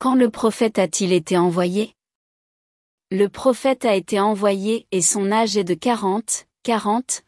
Quand le prophète a-t-il été envoyé? Le prophète a été envoyé et son âge est de 40, 40